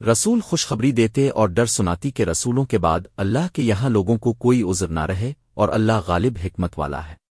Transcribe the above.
رسول خوشخبری دیتے اور ڈر سناتی کے رسولوں کے بعد اللہ کے یہاں لوگوں کو کوئی عذر نہ رہے اور اللہ غالب حکمت والا ہے۔